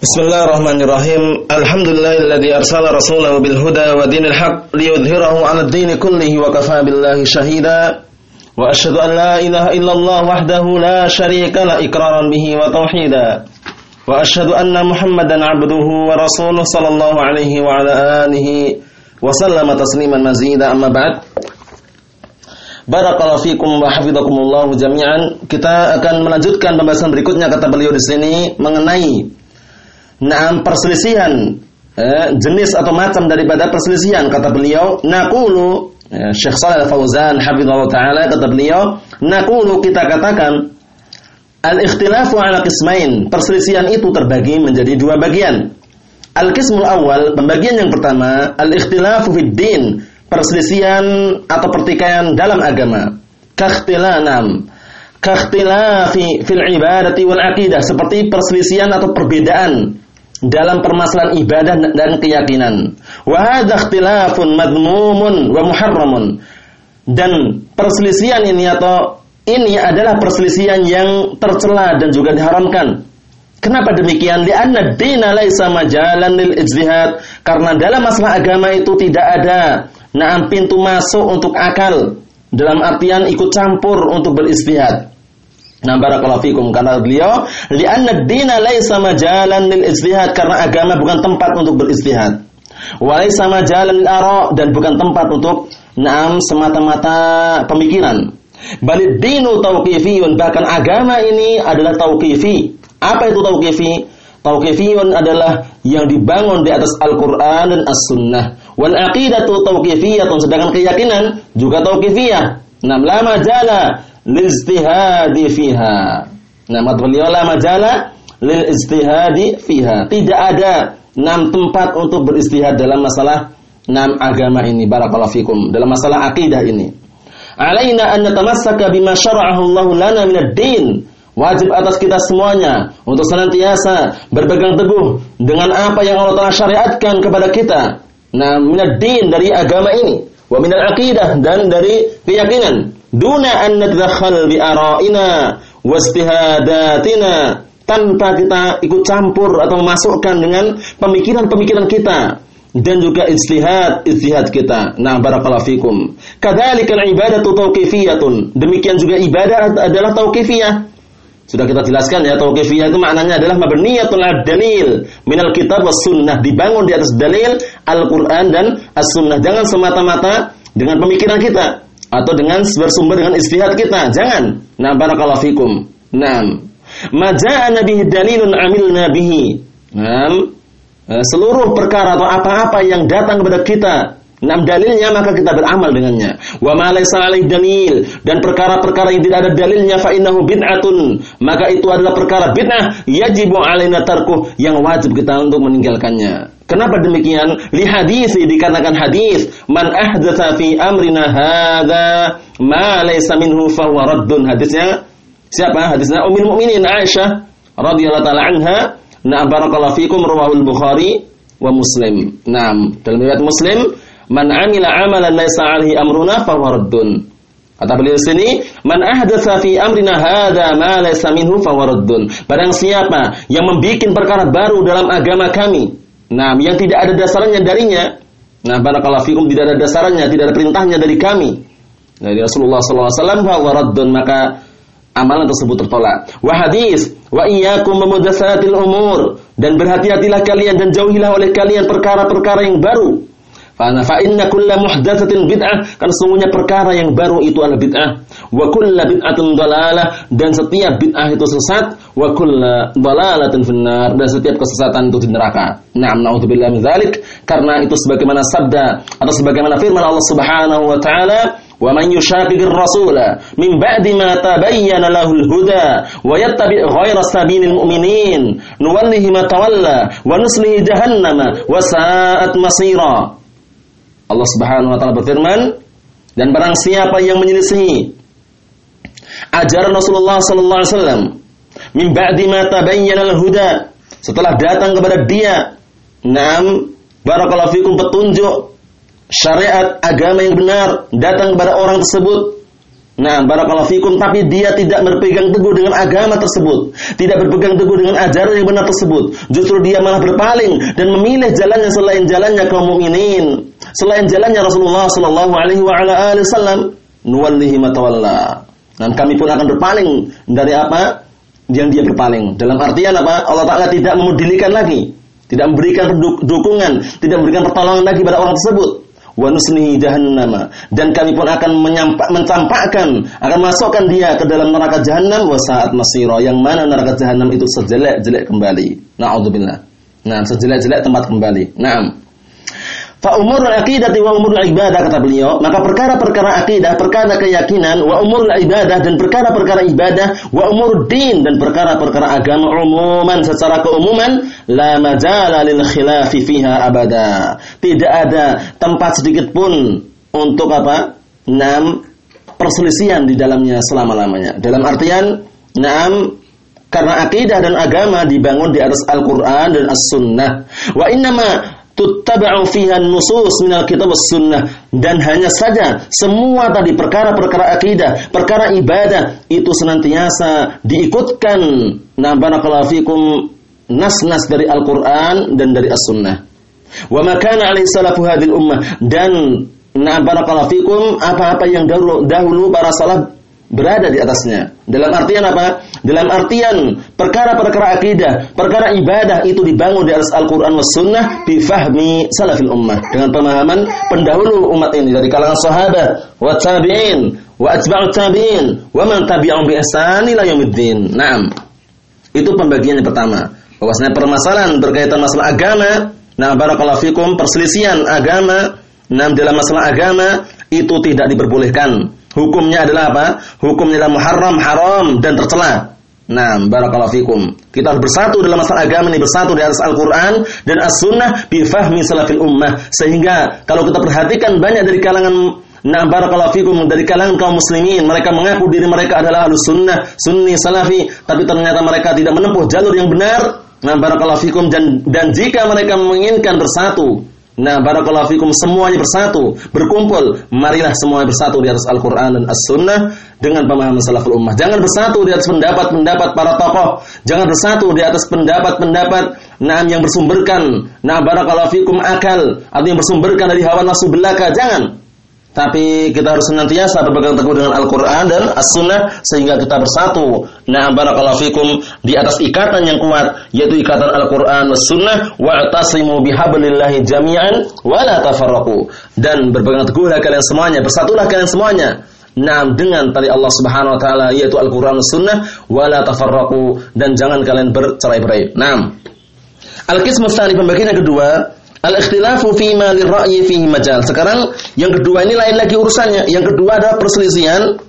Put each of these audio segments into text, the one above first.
Bismillahirrahmanirrahim. Alhamdulillahilladzi arsala rasulahu bil huda wa dinil haq liyudhhirahu 'ala ad-din kullihi wa kafaa billahi shahida. Wa asyhadu an la ilaha illallah wahdahu la syarika la iqraran bihi wa tauhida. Wa asyhadu anna Muhammadan 'abduhu wa rasuluhu sallallahu alaihi wa ala alihi wa sallama tasliman mazida amma ba'd. Barakallahu fikum wa hafizakumullah jami'an. Kita akan melanjutkan pembahasan berikutnya kata beliau di sini mengenai Nah, perselisihan eh, jenis atau macam daripada perselisihan kata beliau, naqulu eh, Syekh Shalal Fauzan hafizallahu taala kata beliau, naqulu kita katakan al-ikhtilafu ala qismain. Perselisihan itu terbagi menjadi dua bagian. Al-qismul awal, pembagian yang pertama, al-ikhtilafu fid din, perselisihan atau pertikaian dalam agama. Kakhtilanam kakhtilafi fil ibadati wal aqidah seperti perselisihan atau perbedaan dalam permasalahan ibadah dan keyakinan. Wa madmumun wa muharramun. Dan perselisihan ini atau ini adalah perselisihan yang tercela dan juga diharamkan. Kenapa demikian? Lianna dina laisa majalan lil ijtihad. Karena dalam masalah agama itu tidak ada naam pintu masuk untuk akal. Dalam artian ikut campur untuk beristihad. Nah barakallahu fikum karena beliau li'anna dina laisa majalan lil ijtihad karena agama bukan tempat untuk beristihad. Wa laisa majalan lil ara dan bukan tempat untuk naam semata-mata pemikiran. Balid dinu tauqifiyun bahkan agama ini adalah tauqifi. Apa itu tauqifi? Tauqifiyun adalah yang dibangun di atas Al-Qur'an dan As-Sunnah. Wal aqidatu tauqifiyatun sedangkan keyakinan juga tauqifiyah. Nam la majala lil istihadi fiha. Nah, mat beliau la majala lil istihadi fiha. Tidak ada enam tempat untuk beristihad dalam masalah enam agama ini barakallahu fikum dalam masalah akidah ini. Alaina an natamassaka bima syara'ahu Allah lana min ad-din. Wajib atas kita semuanya untuk senantiasa berpegang teguh dengan apa yang Allah Taala syariatkan kepada kita. Nah, minad din dari agama ini, wa minal aqidah dan dari keyakinan duna an nadzakhal bi ara'ina wastihadatina tanpa kita ikut campur atau memasukkan dengan pemikiran-pemikiran kita dan juga istihad istihad kita. Nah, barakallahu fikum. Kadzalika ibadatu tauqifiyatun. Demikian juga ibadah adalah tauqifiyah. Sudah kita jelaskan ya, tauqifiyah itu maknanya adalah mabniyatun dalil minal kitab was sunnah, dibangun di atas dalil Al-Qur'an dan As-Sunnah. Jangan semata-mata dengan pemikiran kita atau dengan bersumber dengan istihad kita. Jangan. Nah, barakallahu fikum. Naam. Maja'ana bihi dalilun amilna bihi. Naam. Eh, seluruh perkara atau apa-apa yang datang kepada kita Enam dalilnya maka kita beramal dengannya. Wa ma laysa dalil dan perkara-perkara yang tidak ada dalilnya fa innahu bid'atun. Maka itu adalah perkara bid'ah yajibu alaina tarkuh yang wajib kita untuk meninggalkannya. Kenapa demikian? Li hadis dikarenakan hadis, man ahdatsa fi amrina hadza ma laysa minhu fa huwa raddun. Hadisnya siapa? Hadisnya Ummul Mukminin Aisyah radhiyallahu taala anha. Na barakallahu fikum rawahul Bukhari wa Muslim. Naam, dalam riwayat Muslim, man amila amalan laysa alaihi amruna fa huwa raddun. Kata beliau sini, man ahdatsa fi amrina hadza ma laysa minhu fa huwa raddun. Barang siapa yang membuat perkara baru dalam agama kami Nah, yang tidak ada dasarnya darinya. Nah, barakallahu fikum tidak ada dasarnya, tidak ada perintahnya dari kami. Dari Rasulullah SAW wa raddun maka amalan tersebut tertolak. Wa hadis wa iyyakum memudasatil umur dan berhati-hatilah kalian dan jauhilah oleh kalian perkara-perkara yang baru. Fana fa inna kulla muhdatsatin bid'ah karena sungguhnya perkara yang baru itu adalah bid'ah. Wa kulla bid'atin dalalah dan setiap bid'ah itu sesat wa kulla dalalatin finnar dan setiap kesesatan itu di neraka. Na'am naudzubillah min dzalik karena itu sebagaimana sabda atau sebagaimana firman Allah Subhanahu wa taala ومن يشاقق الرسول من بعد ما تبين له الهدى ويتبع غير سبيل المؤمنين نوله ما تولى ونصله جهنم وساءت مصيرا Allah Subhanahu wa taala berfirman, dan barang siapa yang menyelisihi ajaran Rasulullah sallallahu alaihi wasallam min ba'di ma tabayyana al-huda setelah datang kepada dia enam barakallahu fikum petunjuk syariat agama yang benar datang kepada orang tersebut Nah, barakallahu fikum tapi dia tidak berpegang teguh dengan agama tersebut, tidak berpegang teguh dengan ajaran yang benar tersebut. Justru dia malah berpaling dan memilih jalannya selain jalannya kaum mukminin, selain jalannya Rasulullah sallallahu alaihi wa ala alihi wasallam, nuwallihi matawalla. Dan kami pun akan berpaling dari apa? Yang dia berpaling. Dalam artian apa? Allah Taala tidak memudilikan lagi, tidak memberikan dukungan, tidak memberikan pertolongan lagi pada orang tersebut wa jahannama dan kami pun akan mencampakkan akan masukkan dia ke dalam neraka jahanam wa saat masira yang mana neraka jahanam itu sejelek-jelek kembali naudzubillah nah sejelek-jelek tempat kembali nah Fa umur aqidah wa umur ibadah kata beliau, maka perkara-perkara akidah, perkara keyakinan, wa umur ibadah dan perkara-perkara ibadah, wa umur din dan perkara-perkara agama umuman secara keumuman, la majala lil khilafi fiha abada. Tidak ada tempat sedikit pun untuk apa? Enam perselisihan di dalamnya selama-lamanya. Dalam artian, enam karena akidah dan agama dibangun di atas Al-Quran dan As-Sunnah. Wa innama tuttaba'u fiha nusus minal kitab was sunnah dan hanya saja semua tadi perkara-perkara akidah, perkara ibadah itu senantiasa diikutkan. Nah barakallahu fikum nas-nas dari Al-Qur'an dan dari As-Sunnah. Wa makana alaihi salafu hadhil ummah dan nah barakallahu fikum apa-apa yang dahulu, dahulu para salaf berada di atasnya. Dalam artian apa? Dalam artian perkara-perkara akidah, perkara ibadah itu dibangun di atas Al-Quran was Sunnah bifahmi salafil ummah dengan pemahaman pendahulu umat ini dari kalangan sahabat, wa tabi'in, wa atba'u tabi'in, wa man tabi'ahum bi ihsan ila yaumiddin. Naam. Itu pembagian yang pertama. Bahwasanya permasalahan berkaitan masalah agama, nah barakallahu fikum perselisihan agama, nah dalam masalah agama itu tidak diperbolehkan Hukumnya adalah apa? Hukumnya adalah muharram, haram dan tercela. Nah, barakallahu fikum. Kita harus bersatu dalam masalah agama ini bersatu di atas Al-Qur'an dan As-Sunnah bi fahmi salafil ummah. Sehingga kalau kita perhatikan banyak dari kalangan Nah barakallahu fikum dari kalangan kaum muslimin mereka mengaku diri mereka adalah ahlus sunnah, sunni, salafi tapi ternyata mereka tidak menempuh jalur yang benar. Nah barakallahu fikum dan, dan jika mereka menginginkan bersatu Nah, barakallahu fikum semuanya bersatu, berkumpul. Marilah semuanya bersatu di atas Al-Qur'an dan As-Sunnah dengan pemahaman salaful ummah. Jangan bersatu di atas pendapat-pendapat para tokoh. Jangan bersatu di atas pendapat-pendapat nah yang bersumberkan nah barakallahu fikum akal atau yang bersumberkan dari hawa nafsu belaka. Jangan. Tapi kita harus senantiasa berpegang teguh dengan Al-Quran dan As-Sunnah sehingga kita bersatu. Nah, barakallahu fikum di atas ikatan yang kuat yaitu ikatan Al-Quran dan Sunnah wa'tasimu bihablillahi jami'an wa la. Dan berpegang teguhlah kalian semuanya, bersatulah kalian semuanya. Nah, dengan tali Allah Subhanahu wa taala yaitu Al-Quran dan Sunnah wa la dan jangan kalian bercerai-berai. Nah, Al-Qismu pembagian yang kedua Al-ikhtilafu fi ma lirra'yi fihi majal. Sekarang yang kedua ini lain lagi urusannya. Yang kedua adalah perselisihan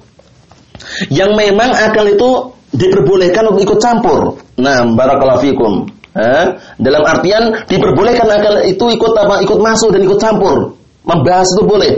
yang memang akal itu diperbolehkan untuk ikut campur. Nah, barakallahu fikum. Eh, dalam artian diperbolehkan akal itu ikut apa? Ikut masuk dan ikut campur. Membahas itu boleh.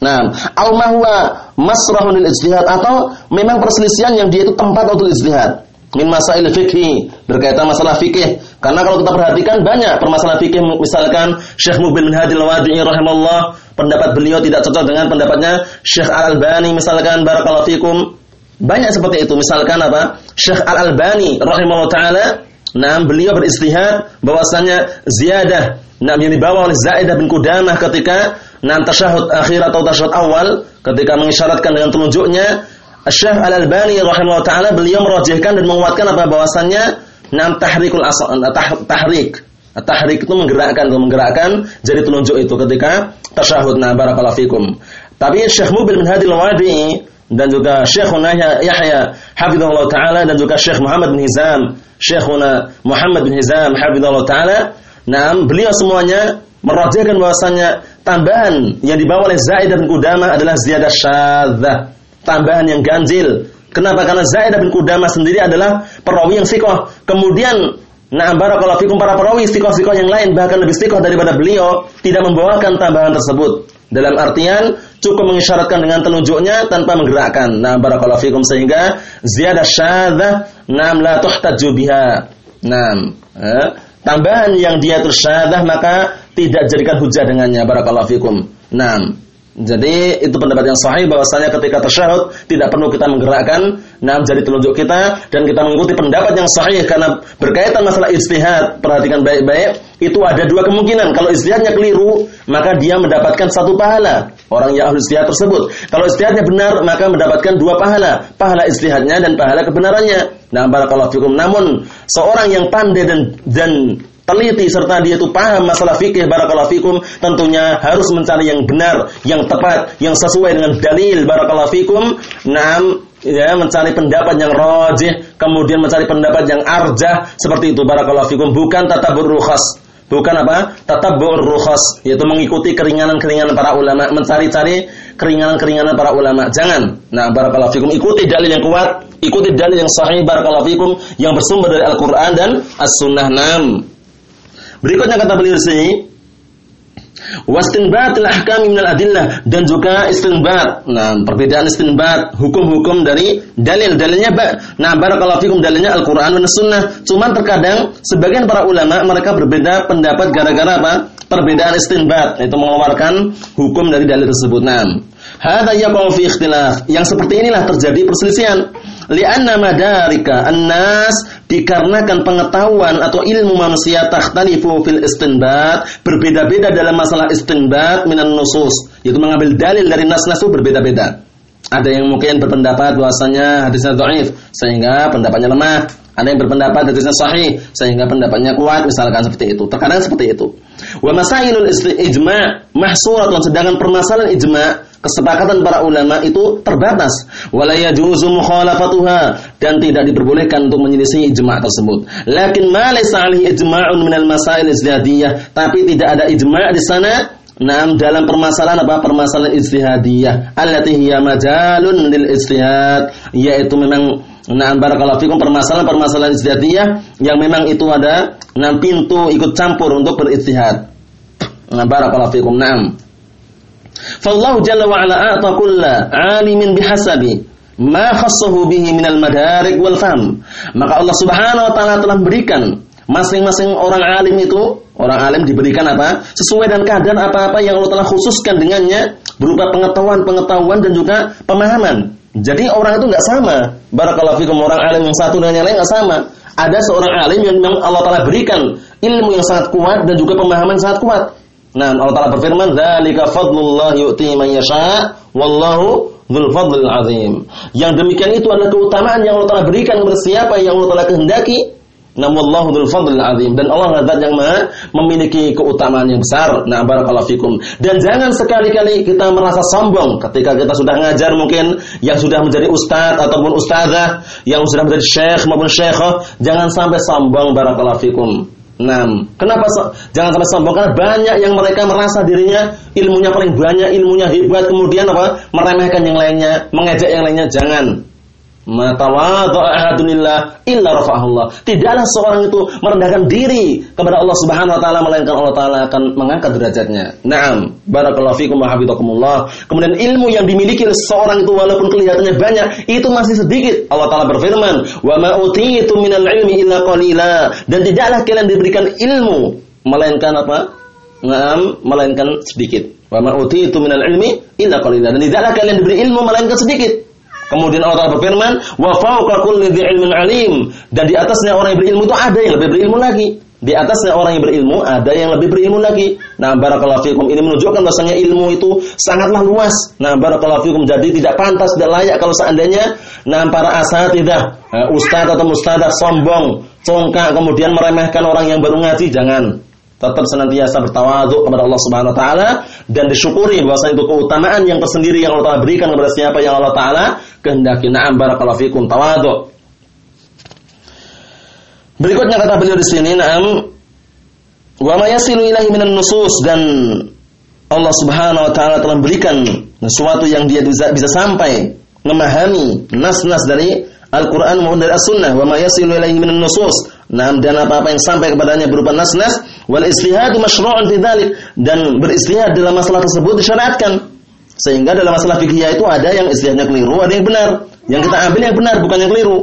Nah, al mahwa masrahun lil ijtihad atau memang perselisihan yang dia itu tempat untuk ijtihad min masail fikih berkaitan masalah fikih karena kalau kita perhatikan banyak permasalahan fikih misalkan Syekh Mubil bin Hadil Wadi'i rahimahullah pendapat beliau tidak cocok dengan pendapatnya Syekh Al-Albani misalkan barakallahu fikum. Banyak seperti itu. Misalkan apa? Syekh Al-Albani rahimahullah taala nah beliau beristihad bahwasanya ziyadah nah yang dibawa oleh Zaidah bin Qudamah ketika nah tasyahud akhir atau tasyahud awal ketika mengisyaratkan dengan telunjuknya Syekh Al-Albani rahimahullah taala beliau merajihkan dan menguatkan apa bahwasannya nam tahrikul asal tah, tahrik tahrik itu menggerakkan atau menggerakkan jadi telunjuk itu ketika tasyahud. Nah barakallahu fikum. Tapi Syekh Mubil bin Hadi Al-Wadi dan juga Syekhuna Yahya hafizahullah taala dan juga Syekh Muhammad bin Hizam Syekhuna Muhammad bin Hizam hafizahullah taala. Nah beliau semuanya merajihkan bahwasanya tambahan yang dibawa oleh Zaid dan Qudamah adalah ziyadah syadzah tambahan yang ganjil. Kenapa? Karena Zaidah bin Qudamah sendiri adalah perawi yang sikoh. Kemudian Nah, barakallahu fikum para perawi sikoh-sikoh yang lain bahkan lebih sikoh daripada beliau tidak membawakan tambahan tersebut. Dalam artian cukup mengisyaratkan dengan telunjuknya tanpa menggerakkan. Nah, barakallahu fikum sehingga ziyadah syadzah nam la tuhtaju biha. Nam, eh, tambahan yang dia tersyadzah maka tidak jadikan hujah dengannya barakallahu fikum. Nam. Jadi itu pendapat yang sahih bahwasanya ketika tasyahud tidak perlu kita menggerakkan enam jari telunjuk kita dan kita mengikuti pendapat yang sahih karena berkaitan masalah istihad. Perhatikan baik-baik, itu ada dua kemungkinan. Kalau istihadnya keliru, maka dia mendapatkan satu pahala. Orang yang ahli istihad tersebut. Kalau istihadnya benar, maka mendapatkan dua pahala. Pahala istihadnya dan pahala kebenarannya. Nah, barakallahu fikum. Namun seorang yang pandai dan dan teliti serta dia itu paham masalah fikih barakallahu fikum tentunya harus mencari yang benar, yang tepat, yang sesuai dengan dalil barakallahu fikum. Naam ya mencari pendapat yang rajih, kemudian mencari pendapat yang arjah seperti itu barakallahu fikum bukan tatabur rukhas. Bukan apa? Tatabur rukhas, yaitu mengikuti keringanan-keringanan para ulama, mencari-cari keringanan-keringanan para ulama. Jangan. Nah, barakallahu fikum ikuti dalil yang kuat, ikuti dalil yang sahih barakallahu fikum yang bersumber dari Al-Qur'an dan As-Sunnah. Nam. Berikutnya kata beliau sini, wastinbatul ahkam minal adillah dan juga istinbat. Nah, perbedaan istinbat hukum-hukum dari dalil-dalilnya nah barakallahu fikum dalilnya Al-Qur'an dan Sunnah. Cuman terkadang sebagian para ulama mereka berbeda pendapat gara-gara apa? Perbedaan istinbat, itu mengeluarkan hukum dari dalil tersebut. Nah, hadza yaqau fi ikhtilaf. Yang seperti inilah terjadi perselisihan li'anna madarika an-nas dikarenakan pengetahuan atau ilmu manusia takhtalifu fil istinbat berbeda-beda dalam masalah istinbat minan nusus yaitu mengambil dalil dari nas-nas itu berbeda-beda. Ada yang mungkin berpendapat bahwasanya hadisnya dhaif sehingga pendapatnya lemah. Ada yang berpendapat hadisnya sahih sehingga pendapatnya kuat misalkan seperti itu. Terkadang seperti itu wa masailul ijma' mahsuratun sedangkan permasalahan ijma' kesepakatan para ulama itu terbatas wala yajuzu mukhalafatuha dan tidak diperbolehkan untuk menyelisih ijma' tersebut lakin ma laysa alaihi ijma'un minal masail izdihadiyah tapi tidak ada ijma' di sana Nah, dalam permasalahan apa? Permasalahan ijtihadiyah. Allati hiya majalun lil ijtihad, yaitu memang nah barakallahu fikum permasalahan-permasalahan ijtihadiyah yang memang itu ada enam pintu ikut campur untuk berijtihad. Nah, barakallahu fikum. Naam. Fallahu jalla wa ala a'ta kulla 'alimin bihasabi ma khassahu bihi minal madarik wal fahm. Maka Allah Subhanahu wa taala telah berikan masing-masing orang alim itu, orang alim diberikan apa? Sesuai dengan keadaan apa-apa yang Allah telah khususkan dengannya berupa pengetahuan-pengetahuan dan juga pemahaman. Jadi orang itu nggak sama. Barakallahu fikum orang alim yang satu dengan yang lain nggak sama. Ada seorang alim yang memang Allah Taala berikan ilmu yang sangat kuat dan juga pemahaman sangat kuat. Nah, Allah Taala berfirman, "Dzalika fadlullah yu'ti man yasha, wallahu dzul fadlil azim." Yang demikian itu adalah keutamaan yang Allah Taala berikan kepada siapa yang Allah Taala kehendaki. Namun dzul azim dan Allah adalah yang Maha memiliki keutamaan yang besar. Nah, barakallahu fikum. Dan jangan sekali-kali kita merasa sombong ketika kita sudah ngajar mungkin yang sudah menjadi ustadz ataupun ustazah, yang sudah menjadi syekh maupun syekhah, jangan sampai sombong barakallahu fikum. Nah, kenapa so jangan sampai sombong karena banyak yang mereka merasa dirinya ilmunya paling banyak, ilmunya hebat, kemudian apa? meremehkan yang lainnya, mengejek yang lainnya. Jangan. Matawadha'atunillah illa rafa'ahullah. Tidaklah seorang itu merendahkan diri kepada Allah Subhanahu wa taala melainkan Allah taala akan mengangkat derajatnya. Naam. Barakallahu fikum wa hafizakumullah. Kemudian ilmu yang dimiliki seorang itu walaupun kelihatannya banyak, itu masih sedikit. Allah taala berfirman, "Wa ma utitu minal ilmi illa qalila." Dan tidaklah kalian diberikan ilmu melainkan apa? Naam, melainkan sedikit. Wa ma utitu minal ilmi illa qalila. Dan tidaklah kalian diberi ilmu melainkan sedikit. Kemudian Allah Taala berfirman, "Wa fawqa kulli ilmin alim." Dan di atasnya orang yang berilmu itu ada yang lebih berilmu lagi. Di atasnya orang yang berilmu ada yang lebih berilmu lagi. Nah, barakallahu fikum ini menunjukkan bahasanya ilmu itu sangatlah luas. Nah, barakallahu fikum jadi tidak pantas tidak layak kalau seandainya nah para asatidah, uh, ustaz atau mustadah sombong, congkak kemudian meremehkan orang yang baru ngaji, jangan tetap senantiasa bertawaduk kepada Allah Subhanahu wa taala dan disyukuri bahwa itu keutamaan yang tersendiri yang Allah Taala berikan kepada siapa yang Allah taala kehendaki. Na'am barakallahu fikum tawaduk. Berikutnya kata beliau di sini, na'am wa ma yasilu ilahi minan nusus dan Allah Subhanahu wa taala telah berikan sesuatu yang dia bisa, bisa sampai memahami nas-nas dari Al-Quran maupun dari As-Sunnah wa ma yasilu ilaihi minan nusus Nah, dan apa-apa yang sampai kepadanya berupa nas-nas wal istihadu masyru'un fi dan beristihad dalam masalah tersebut disyariatkan. Sehingga dalam masalah fikih itu ada yang istihadnya keliru, ada yang benar. Yang kita ambil yang benar bukan yang keliru.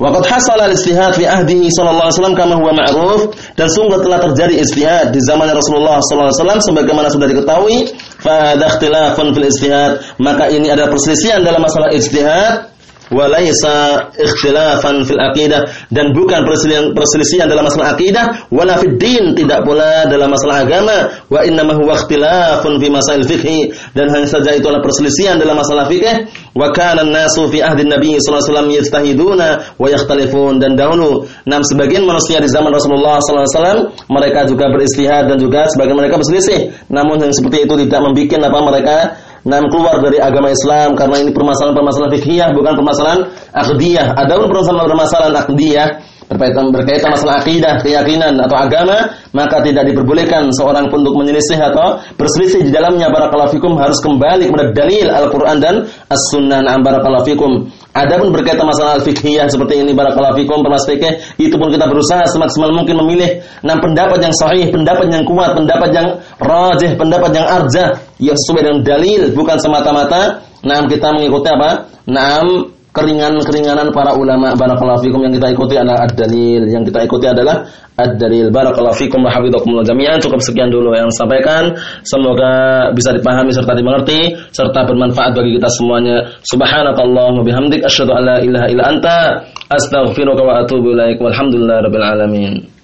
Waqad hasala al-istihad fi ahdihi sallallahu alaihi wasallam kama huwa ma'ruf dan sungguh telah terjadi istihad di zaman Rasulullah sallallahu alaihi wasallam sebagaimana sudah diketahui fa ikhtilafun fil ijtihad, maka ini ada perselisihan dalam masalah ijtihad walaisa ikhtilafan fil aqidah. Dan bukan perselisihan, perselisihan dalam masalah akidah wala fid din tidak pula dalam masalah agama. Wa innama huwa ikhtilafun fi masail fiqh. Dan hanya saja itu adalah perselisihan dalam masalah fikih wa kana nasu fi ahdi nabi sallallahu alaihi wasallam yajtahiduna wa yakhtalifun. Dan dahulu nam sebagian manusia di zaman Rasulullah sallallahu alaihi wasallam mereka juga beristihad dan juga sebagian mereka berselisih. Namun yang seperti itu tidak membuat apa mereka nah keluar dari agama Islam karena ini permasalahan-permasalahan fikih bukan permasalahan akhdiyah. Adapun permasalahan-permasalahan akhdiyah berkaitan berkaitan masalah akidah, keyakinan atau agama, maka tidak diperbolehkan seorang pun untuk menyelisih atau berselisih di dalamnya barakallahu fikum harus kembali kepada dalil Al-Qur'an dan As-Sunnah. Barakallahu fikum. Adapun berkaitan masalah fikih seperti ini barakallahu fikum permas fikih itu pun kita berusaha semaksimal mungkin memilih enam pendapat yang sahih, pendapat yang kuat, pendapat yang rajih, pendapat yang arjah yang sesuai dengan dalil bukan semata-mata nah kita mengikuti apa? Naam keringan-keringanan para ulama barakallahu fikum yang kita ikuti adalah ad-dalil, yang kita ikuti adalah ad-dalil. Barakallahu fikum wa hafizakumullah jami'an. Cukup sekian dulu yang sampaikan. Semoga bisa dipahami serta dimengerti serta bermanfaat bagi kita semuanya. Subhanakallahumma bihamdik asyhadu an la ilaha illa anta astaghfiruka wa atubu ilaik. Walhamdulillahirabbil alamin.